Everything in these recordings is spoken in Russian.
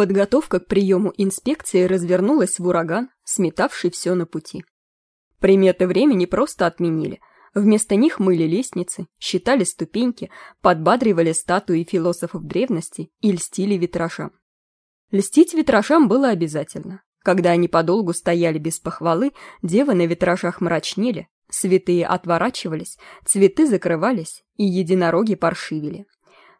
Подготовка к приему инспекции развернулась в ураган, сметавший все на пути. Приметы времени просто отменили. Вместо них мыли лестницы, считали ступеньки, подбадривали статуи философов древности и льстили витражам. Льстить витражам было обязательно. Когда они подолгу стояли без похвалы, девы на витражах мрачнели, святые отворачивались, цветы закрывались и единороги паршивили.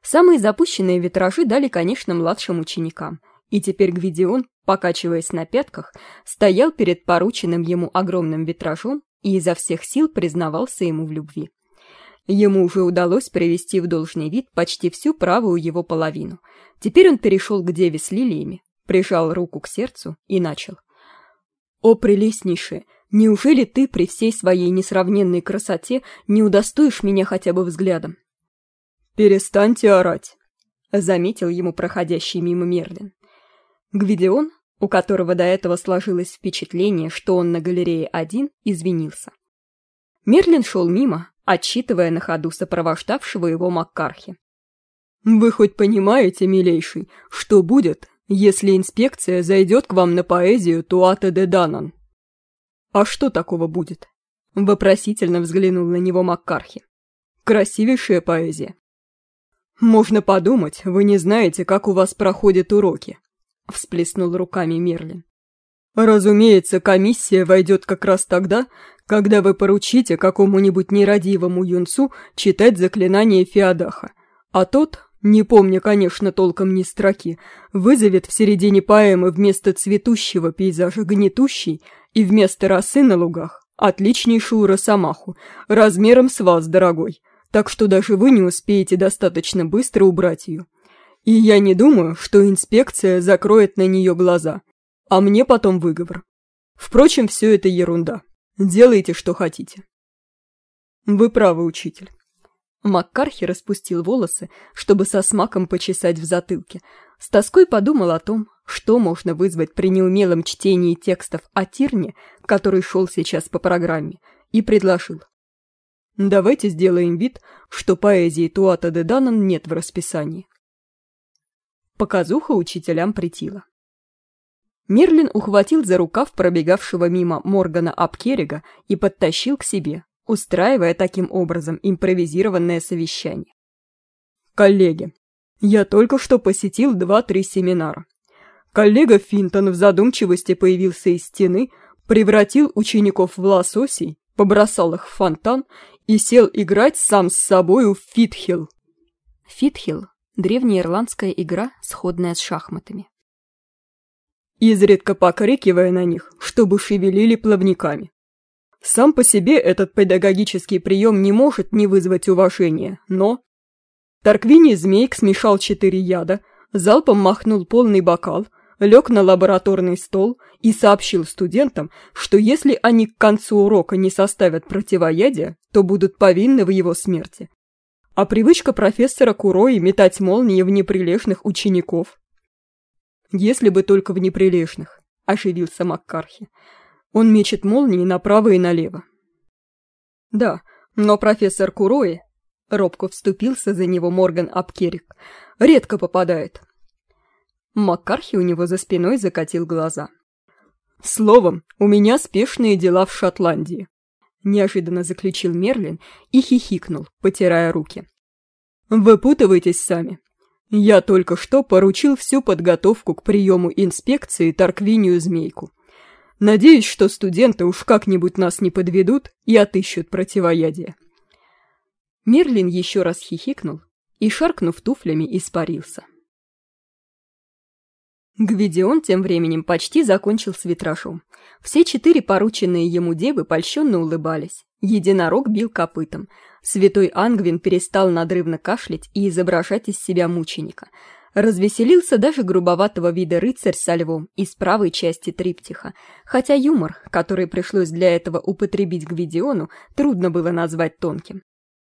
Самые запущенные витражи дали, конечно, младшим ученикам, и теперь Гвидион, покачиваясь на пятках, стоял перед порученным ему огромным витражом и изо всех сил признавался ему в любви. Ему уже удалось привести в должный вид почти всю правую его половину. Теперь он перешел к деве с лилиями, прижал руку к сердцу и начал. «О, прелестнейшая, неужели ты при всей своей несравненной красоте не удостоишь меня хотя бы взглядом? «Перестаньте орать», — заметил ему проходящий мимо Мерлин. Гвидион, у которого до этого сложилось впечатление, что он на галерее один, извинился. Мерлин шел мимо, отчитывая на ходу сопровождавшего его Маккархи. «Вы хоть понимаете, милейший, что будет, если инспекция зайдет к вам на поэзию Туата де Данан?» «А что такого будет?» — вопросительно взглянул на него Маккархи. «Красивейшая поэзия. «Можно подумать, вы не знаете, как у вас проходят уроки», — всплеснул руками Мерлин. «Разумеется, комиссия войдет как раз тогда, когда вы поручите какому-нибудь нерадивому юнцу читать заклинание Феодаха, а тот, не помня, конечно, толком ни строки, вызовет в середине поэмы вместо цветущего пейзажа гнетущий и вместо росы на лугах отличнейшую росомаху, размером с вас, дорогой, так что даже вы не успеете достаточно быстро убрать ее. И я не думаю, что инспекция закроет на нее глаза, а мне потом выговор. Впрочем, все это ерунда. Делайте, что хотите. Вы правы, учитель. Маккархи распустил волосы, чтобы со смаком почесать в затылке. С тоской подумал о том, что можно вызвать при неумелом чтении текстов о Тирне, который шел сейчас по программе, и предложил. Давайте сделаем вид, что поэзии Туата де Данан нет в расписании. Показуха учителям притила. Мерлин ухватил за рукав пробегавшего мимо Моргана Апкерига и подтащил к себе, устраивая таким образом импровизированное совещание. «Коллеги, я только что посетил два-три семинара. Коллега Финтон в задумчивости появился из стены, превратил учеников в лососей, побросал их в фонтан и сел играть сам с собою в фитхил. Фитхил – древняя ирландская игра, сходная с шахматами. Изредка покрикивая на них, чтобы шевелили плавниками. Сам по себе этот педагогический прием не может не вызвать уважения, но... Тарквини Змейк смешал четыре яда, залпом махнул полный бокал – лег на лабораторный стол и сообщил студентам, что если они к концу урока не составят противоядие, то будут повинны в его смерти. А привычка профессора Курои метать молнии в неприлежных учеников. Если бы только в неприлежных, оживился Маккархи. Он мечет молнии направо и налево. Да, но профессор Курои, робко вступился за него Морган Апкерик, редко попадает. Маккархи у него за спиной закатил глаза. «Словом, у меня спешные дела в Шотландии», — неожиданно заключил Мерлин и хихикнул, потирая руки. «Выпутывайтесь сами. Я только что поручил всю подготовку к приему инспекции Тарквинию Змейку. Надеюсь, что студенты уж как-нибудь нас не подведут и отыщут противоядие». Мерлин еще раз хихикнул и, шаркнув туфлями, испарился. Гвидион тем временем почти закончил с витражом. Все четыре порученные ему девы польщенно улыбались. Единорог бил копытом. Святой Ангвин перестал надрывно кашлять и изображать из себя мученика. Развеселился даже грубоватого вида рыцарь со львом из правой части триптиха, хотя юмор, который пришлось для этого употребить Гвидиону, трудно было назвать тонким.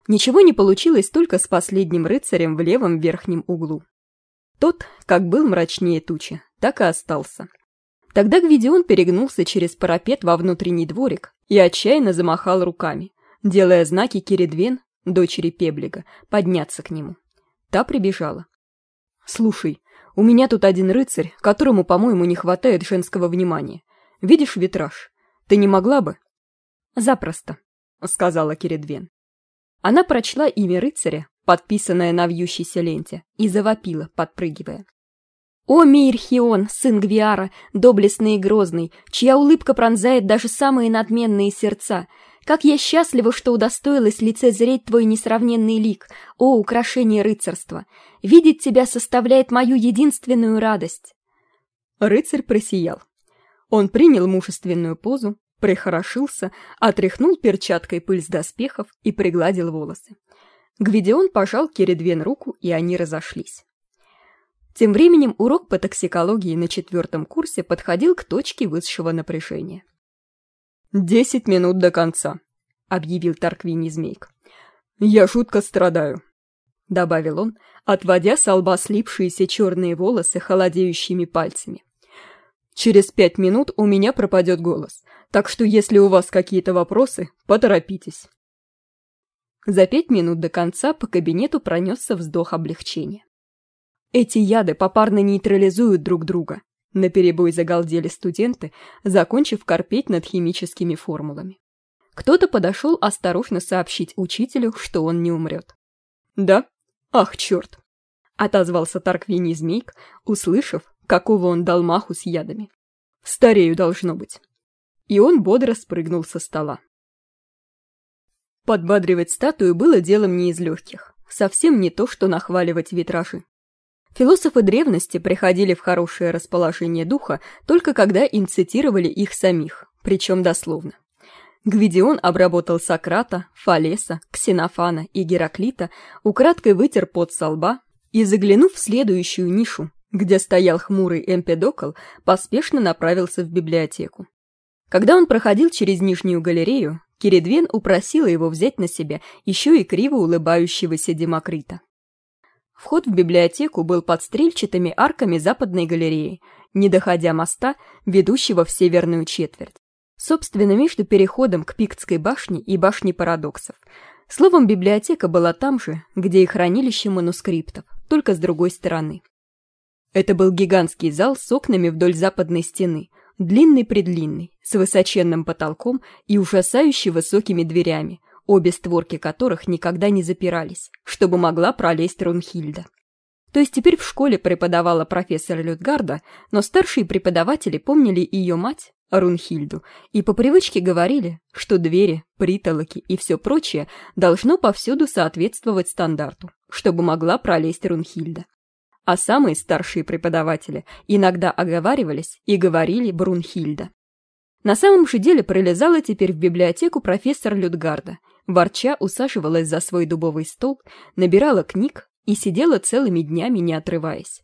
Ничего не получилось только с последним рыцарем в левом верхнем углу. Тот, как был мрачнее тучи, так и остался. Тогда Гвидион перегнулся через парапет во внутренний дворик и отчаянно замахал руками, делая знаки Киридвен, дочери Пеблига, подняться к нему. Та прибежала. «Слушай, у меня тут один рыцарь, которому, по-моему, не хватает женского внимания. Видишь витраж? Ты не могла бы?» «Запросто», — сказала Киридвен. Она прочла имя рыцаря, подписанное на вьющейся ленте, и завопила, подпрыгивая. «О, Мейрхион, сын Гвиара, доблестный и грозный, чья улыбка пронзает даже самые надменные сердца! Как я счастлива, что удостоилась лицезреть твой несравненный лик, о, украшение рыцарства! Видеть тебя составляет мою единственную радость!» Рыцарь просиял. Он принял мужественную позу, прихорошился, отряхнул перчаткой пыль с доспехов и пригладил волосы. Гвидион пожал Кередвен руку, и они разошлись. Тем временем урок по токсикологии на четвертом курсе подходил к точке высшего напряжения. «Десять минут до конца», — объявил Тарквини Змейк. «Я жутко страдаю», — добавил он, отводя с лба слипшиеся черные волосы холодеющими пальцами. «Через пять минут у меня пропадет голос, так что если у вас какие-то вопросы, поторопитесь». За пять минут до конца по кабинету пронесся вздох облегчения. Эти яды попарно нейтрализуют друг друга. Наперебой загалдели студенты, закончив корпеть над химическими формулами. Кто-то подошел осторожно сообщить учителю, что он не умрет. «Да? Ах, черт!» — отозвался Тарквини Змейк, услышав, какого он дал маху с ядами. «Старею должно быть». И он бодро спрыгнул со стола. Подбадривать статую было делом не из легких. Совсем не то, что нахваливать витражи. Философы древности приходили в хорошее расположение духа только когда им цитировали их самих, причем дословно. Гвидион обработал Сократа, Фалеса, Ксенофана и Гераклита, украдкой вытер пот со лба и, заглянув в следующую нишу, где стоял хмурый Эмпедокл, поспешно направился в библиотеку. Когда он проходил через нижнюю галерею, Киридвен упросила его взять на себя еще и криво улыбающегося Демокрита. Вход в библиотеку был под стрельчатыми арками западной галереи, не доходя моста, ведущего в северную четверть. Собственно, между переходом к Пиктской башне и башней парадоксов. Словом, библиотека была там же, где и хранилище манускриптов, только с другой стороны. Это был гигантский зал с окнами вдоль западной стены, длинный-предлинный, с высоченным потолком и ужасающе высокими дверями, обе створки которых никогда не запирались, чтобы могла пролезть Рунхильда. То есть теперь в школе преподавала профессор Людгарда, но старшие преподаватели помнили ее мать, Рунхильду, и по привычке говорили, что двери, притолоки и все прочее должно повсюду соответствовать стандарту, чтобы могла пролезть Рунхильда. А самые старшие преподаватели иногда оговаривались и говорили Брунхильда. На самом же деле пролезала теперь в библиотеку профессор Людгарда, ворча усаживалась за свой дубовый стол, набирала книг и сидела целыми днями, не отрываясь.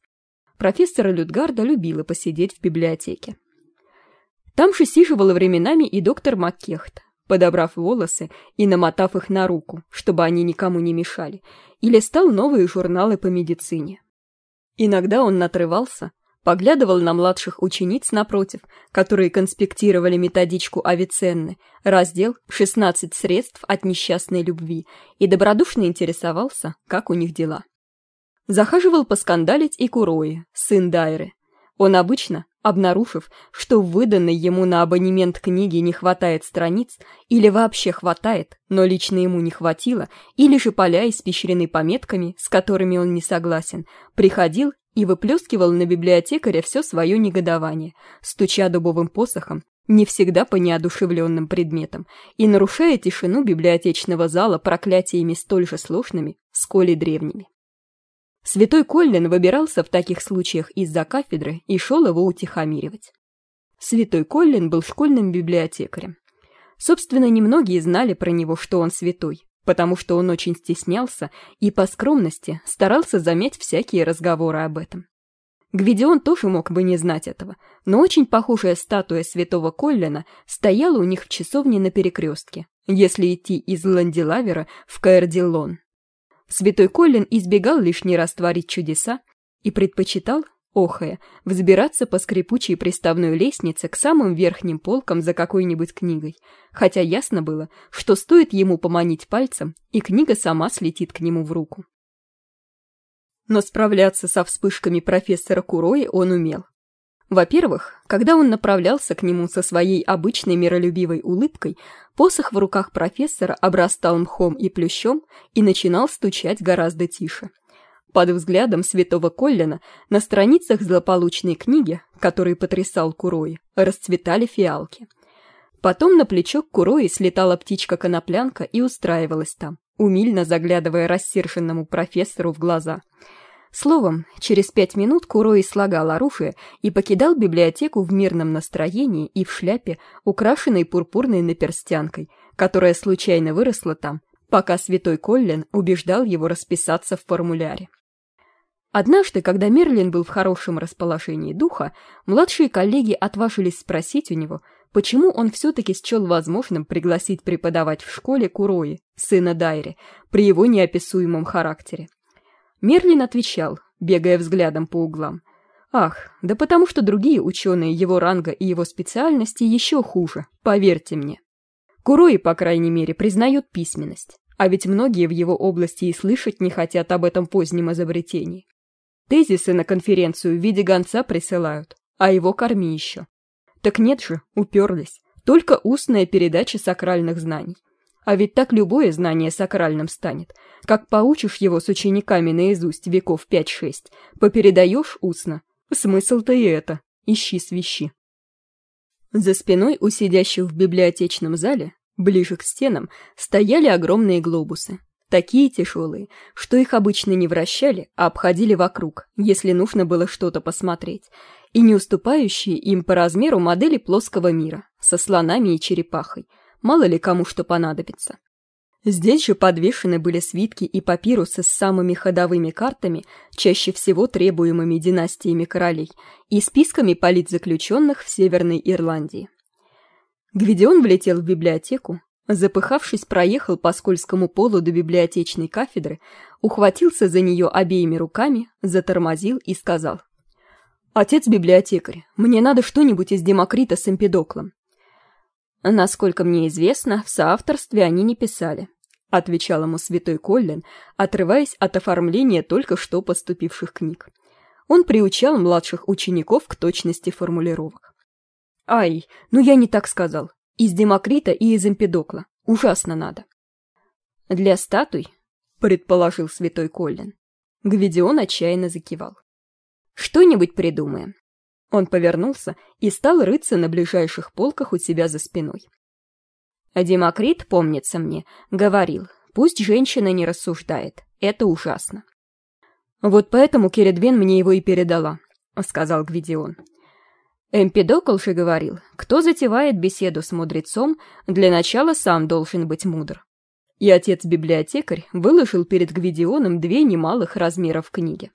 Профессора Людгарда любила посидеть в библиотеке. Там же сиживала временами и доктор Маккехт, подобрав волосы и намотав их на руку, чтобы они никому не мешали, и листал новые журналы по медицине. Иногда он натрывался, поглядывал на младших учениц напротив, которые конспектировали методичку Авиценны, раздел «16 средств от несчастной любви» и добродушно интересовался, как у них дела. Захаживал поскандалить и Курои, сын Дайры. Он обычно, обнаружив, что выданной ему на абонемент книги не хватает страниц, или вообще хватает, но лично ему не хватило, или же поля испещрены пометками, с которыми он не согласен, приходил и выплескивал на библиотекаря все свое негодование, стуча дубовым посохом, не всегда по неодушевленным предметам, и нарушая тишину библиотечного зала проклятиями столь же сложными, сколь и древними. Святой Коллин выбирался в таких случаях из-за кафедры и шел его утихомиривать. Святой Коллин был школьным библиотекарем. Собственно, немногие знали про него, что он святой, потому что он очень стеснялся и по скромности старался замять всякие разговоры об этом. Гвидион тоже мог бы не знать этого, но очень похожая статуя святого Коллина стояла у них в часовне на перекрестке, если идти из Ландилавера в Каэрдиллон. Святой Коллин избегал лишний раз творить чудеса и предпочитал, охая, взбираться по скрипучей приставной лестнице к самым верхним полкам за какой-нибудь книгой, хотя ясно было, что стоит ему поманить пальцем, и книга сама слетит к нему в руку. но справляться со вспышками профессора Курои он умел. Во-первых, когда он направлялся к нему со своей обычной миролюбивой улыбкой, посох в руках профессора обрастал мхом и плющом и начинал стучать гораздо тише. Под взглядом святого Коллина на страницах злополучной книги, которой потрясал Курои, расцветали фиалки. Потом на плечо Курои слетала птичка-коноплянка и устраивалась там, умильно заглядывая рассерженному профессору в глаза – Словом, через пять минут Курои слагал оружие и покидал библиотеку в мирном настроении и в шляпе, украшенной пурпурной наперстянкой, которая случайно выросла там, пока святой Коллин убеждал его расписаться в формуляре. Однажды, когда Мерлин был в хорошем расположении духа, младшие коллеги отважились спросить у него, почему он все-таки счел возможным пригласить преподавать в школе Курои, сына Дайри, при его неописуемом характере. Мерлин отвечал, бегая взглядом по углам. Ах, да потому что другие ученые его ранга и его специальности еще хуже, поверьте мне. Курои, по крайней мере, признает письменность, а ведь многие в его области и слышать не хотят об этом позднем изобретении. Тезисы на конференцию в виде гонца присылают, а его корми еще. Так нет же, уперлись, только устная передача сакральных знаний. А ведь так любое знание сакральным станет. Как поучишь его с учениками наизусть веков пять-шесть, попередаешь устно. Смысл-то и это. Ищи свищи. За спиной у сидящих в библиотечном зале, ближе к стенам, стояли огромные глобусы. Такие тяжелые, что их обычно не вращали, а обходили вокруг, если нужно было что-то посмотреть, и не уступающие им по размеру модели плоского мира, со слонами и черепахой – мало ли кому что понадобится. Здесь же подвешены были свитки и папирусы с самыми ходовыми картами, чаще всего требуемыми династиями королей, и списками политзаключенных в Северной Ирландии. Гвидион влетел в библиотеку, запыхавшись, проехал по скользкому полу до библиотечной кафедры, ухватился за нее обеими руками, затормозил и сказал. «Отец-библиотекарь, мне надо что-нибудь из Демокрита с Эмпидоклом. «Насколько мне известно, в соавторстве они не писали», — отвечал ему святой Коллин, отрываясь от оформления только что поступивших книг. Он приучал младших учеников к точности формулировок. «Ай, ну я не так сказал. Из Демокрита и из Эмпидокла. Ужасно надо». «Для статуй», — предположил святой Коллин. Гвидион отчаянно закивал. «Что-нибудь придумаем. Он повернулся и стал рыться на ближайших полках у себя за спиной. А Демокрит, помнится мне, говорил, пусть женщина не рассуждает, это ужасно. «Вот поэтому Кередвен мне его и передала», — сказал Гвидион. Эмпидокл же говорил, кто затевает беседу с мудрецом, для начала сам должен быть мудр. И отец-библиотекарь выложил перед Гвидионом две немалых размеров книги.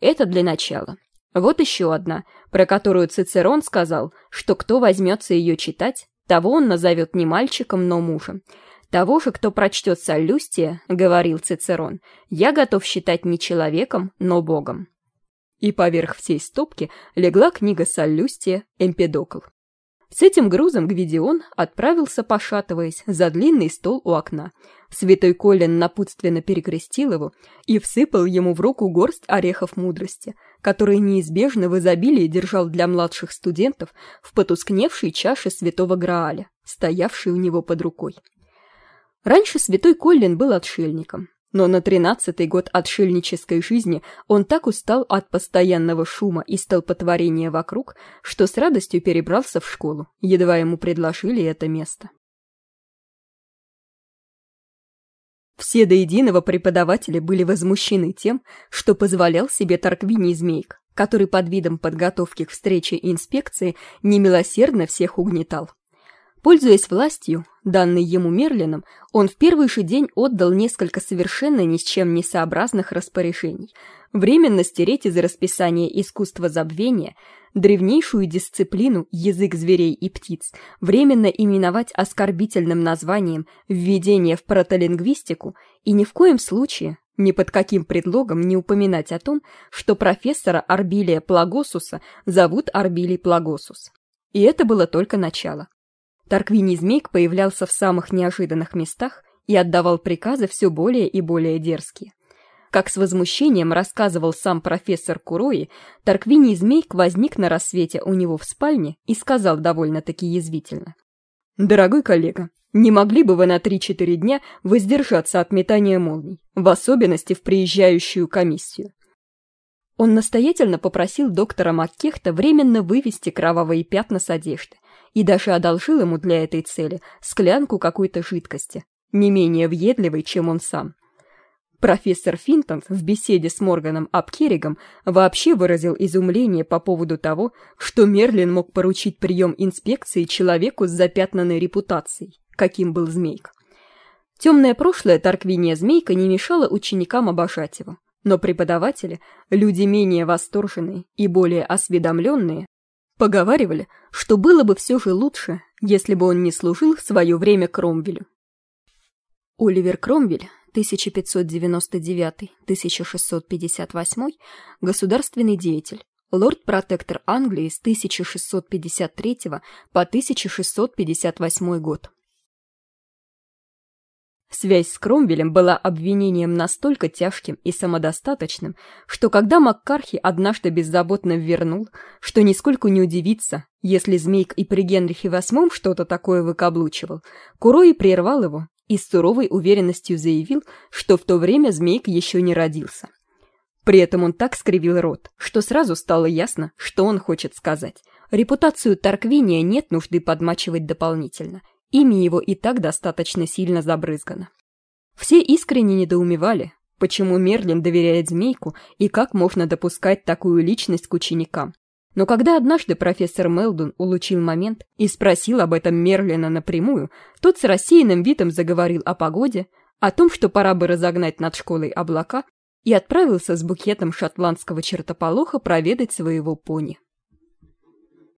Это для начала. Вот еще одна, про которую Цицерон сказал, что кто возьмется ее читать, того он назовет не мальчиком, но мужем. Того же, кто прочтет Солюстия, говорил Цицерон, я готов считать не человеком, но богом. И поверх всей стопки легла книга Солюстия «Эмпедокл». С этим грузом Гвидион отправился, пошатываясь, за длинный стол у окна. Святой Колин напутственно перекрестил его и всыпал ему в руку горсть орехов мудрости, которые неизбежно в изобилии держал для младших студентов в потускневшей чаше святого Грааля, стоявшей у него под рукой. Раньше святой Коллин был отшельником, но на тринадцатый год отшельнической жизни он так устал от постоянного шума и столпотворения вокруг, что с радостью перебрался в школу, едва ему предложили это место. Все до единого преподаватели были возмущены тем, что позволял себе Тарквиний Змейк, который под видом подготовки к встрече инспекции немилосердно всех угнетал. Пользуясь властью, данной ему Мерлином, он в первый же день отдал несколько совершенно ни с чем не сообразных распоряжений. Временно стереть из расписания искусства забвения, древнейшую дисциплину язык зверей и птиц, временно именовать оскорбительным названием введение в протолингвистику и ни в коем случае, ни под каким предлогом не упоминать о том, что профессора Арбилия Плагосуса зовут Арбилий Плагосус. И это было только начало. Тарквиний змейк появлялся в самых неожиданных местах и отдавал приказы все более и более дерзкие. Как с возмущением рассказывал сам профессор Курои, Тарквиний Змейк возник на рассвете у него в спальне и сказал довольно-таки язвительно. «Дорогой коллега, не могли бы вы на 3-4 дня воздержаться от метания молний, в особенности в приезжающую комиссию?» Он настоятельно попросил доктора Маккехта временно вывести кровавые пятна с одежды и даже одолжил ему для этой цели склянку какой-то жидкости, не менее въедливой, чем он сам. Профессор Финтон в беседе с Морганом Апкерригом вообще выразил изумление по поводу того, что Мерлин мог поручить прием инспекции человеку с запятнанной репутацией, каким был Змейк. Темное прошлое Тарквиния Змейка не мешало ученикам обожать его, но преподаватели, люди менее восторженные и более осведомленные, поговаривали, что было бы все же лучше, если бы он не служил в свое время Кромвелю. Оливер Кромвель 1599-1658, государственный деятель, лорд-протектор Англии с 1653 по 1658 год. Связь с Кромвелем была обвинением настолько тяжким и самодостаточным, что когда Маккархи однажды беззаботно вернул, что нисколько не удивится, если Змейк и при Генрихе VIII что-то такое выкаблучивал, Курои прервал его и с суровой уверенностью заявил, что в то время змейк еще не родился. При этом он так скривил рот, что сразу стало ясно, что он хочет сказать. Репутацию Тарквиния нет нужды подмачивать дополнительно. Имя его и так достаточно сильно забрызгано. Все искренне недоумевали, почему Мерлин доверяет змейку и как можно допускать такую личность к ученикам. Но когда однажды профессор Мелдон улучил момент и спросил об этом Мерлина напрямую, тот с рассеянным видом заговорил о погоде, о том, что пора бы разогнать над школой облака, и отправился с букетом шотландского чертополоха проведать своего пони.